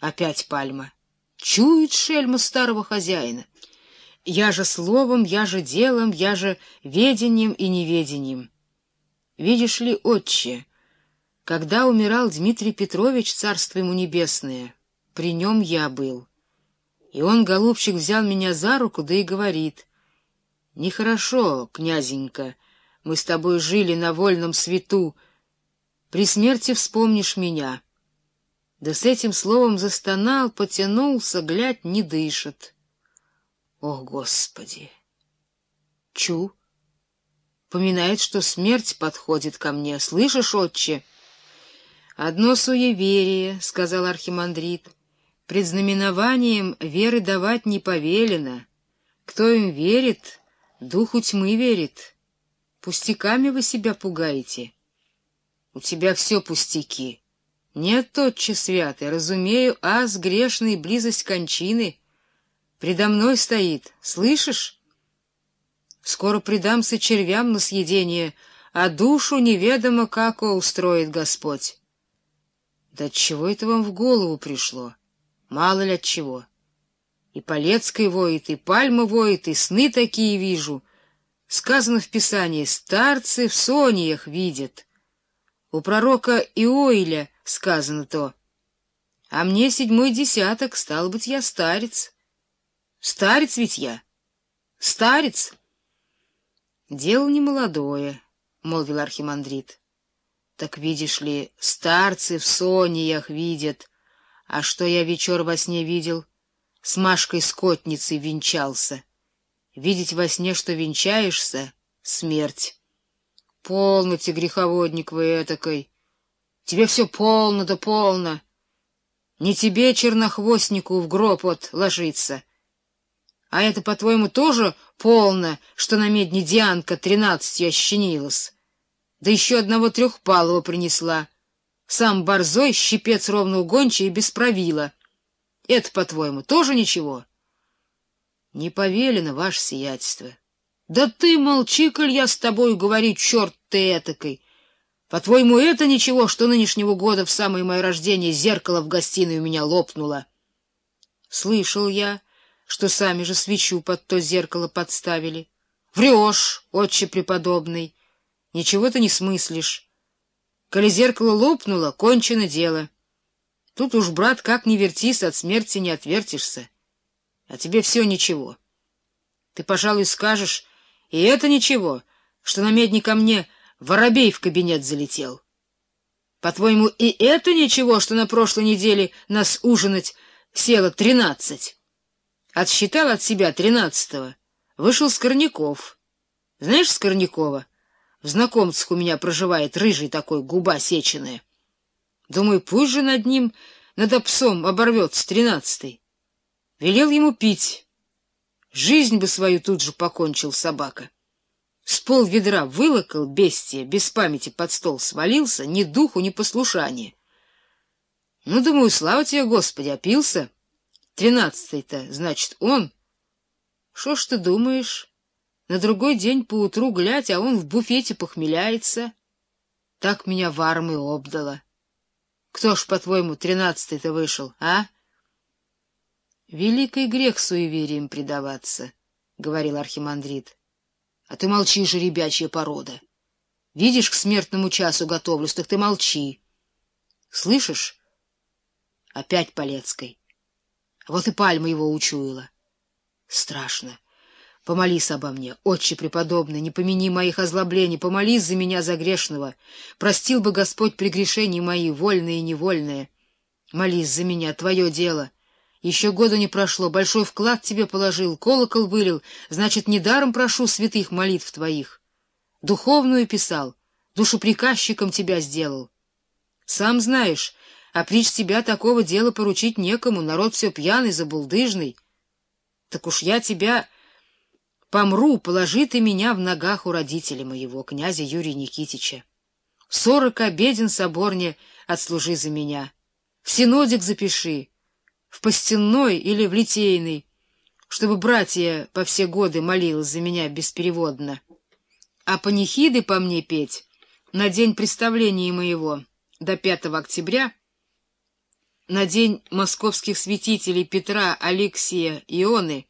Опять пальма. Чует шельма старого хозяина. Я же словом, я же делом, я же ведением и неведением. Видишь ли, отче, когда умирал Дмитрий Петрович, царство ему небесное, при нем я был. И он, голубчик, взял меня за руку, да и говорит, «Нехорошо, князенька, мы с тобой жили на вольном свету, при смерти вспомнишь меня». Да с этим словом застонал, потянулся, глядь, не дышит. Ох, Господи! Чу! Поминает, что смерть подходит ко мне. Слышишь, отче? Одно суеверие, — сказал архимандрит. Предзнаменованием веры давать не повелено. Кто им верит, духу тьмы верит. Пустяками вы себя пугаете. У тебя все пустяки. Нет, отче святый, разумею, аз грешный, близость кончины. Предо мной стоит, слышишь? Скоро предамся червям на съедение, а душу неведомо как устроит Господь. Да чего это вам в голову пришло? Мало ли от чего. И Полецкой воет, и Пальма воет, и сны такие вижу. Сказано в Писании, старцы в сониях видят. У пророка Иоиля сказано то. А мне седьмой десяток, стал быть, я старец. Старец ведь я. Старец. Дело не молодое, — молвил архимандрит. Так видишь ли, старцы в сониях видят. А что я вечер во сне видел? С Машкой-скотницей венчался. Видеть во сне, что венчаешься — смерть. Полноте, греховодник вы этакой. Тебе все полно да полно. Не тебе, чернохвостнику, в гроб вот ложиться. А это, по-твоему, тоже полно, что на медне Дианка тринадцатью ощенилась? Да еще одного трехпалого принесла. Сам борзой, щипец ровно угончий и без правила. Это, по-твоему, тоже ничего? Не повелено, ваше сиятельство. Да ты молчи, коль я с тобой говорю, черт ты этакой. По-твоему, это ничего, что нынешнего года в самое мое рождение зеркало в гостиной у меня лопнуло? Слышал я, что сами же свечу под то зеркало подставили. Врешь, отче преподобный, ничего ты не смыслишь. Коли зеркало лопнуло, кончено дело. Тут уж, брат, как ни вертись, от смерти не отвертишься. А тебе все ничего. Ты, пожалуй, скажешь, и это ничего, что на медне ко мне воробей в кабинет залетел. По-твоему, и это ничего, что на прошлой неделе нас ужинать село тринадцать? Отсчитал от себя тринадцатого. Вышел Скорняков. Знаешь Скорнякова? В знакомцах у меня проживает рыжий такой, губа сеченая. Думаю, пусть же над ним, над псом оборвется тринадцатый. Велел ему пить. Жизнь бы свою тут же покончил собака. С пол ведра вылокал бестия, без памяти под стол свалился, ни духу, ни послушания. Ну, думаю, слава тебе, Господи, опился. Тринадцатый-то, значит, он. Что ж ты думаешь? На другой день поутру глядь, а он в буфете похмеляется. Так меня в армии обдало. Кто ж, по-твоему, тринадцатый-то вышел, а? Великий грех суеверием предаваться, — говорил архимандрит. А ты молчи же, ребячья порода. Видишь, к смертному часу готовлюсь, так ты молчи. Слышишь? Опять Полецкой. Вот и пальма его учуяла. Страшно. Помолись обо мне, отче преподобный, не помяни моих озлоблений, помолись за меня, за грешного. Простил бы Господь прегрешения мои, вольные и невольные. Молись за меня, твое дело — еще года не прошло, большой вклад тебе положил, колокол вылил, значит, недаром прошу святых молитв твоих. Духовную писал, душеприказчиком тебя сделал. Сам знаешь, а прич тебя такого дела поручить некому, народ все пьяный, забулдыжный. Так уж я тебя помру, положи ты меня в ногах у родителя моего, князя Юрия Никитича. Сорок обеден соборне отслужи за меня. В синодик запиши, в постенной или в литейной, чтобы братья по все годы молилась за меня беспереводно. А панихиды по мне петь на день представления моего до 5 октября на день московских святителей Петра, Алексия, Ионы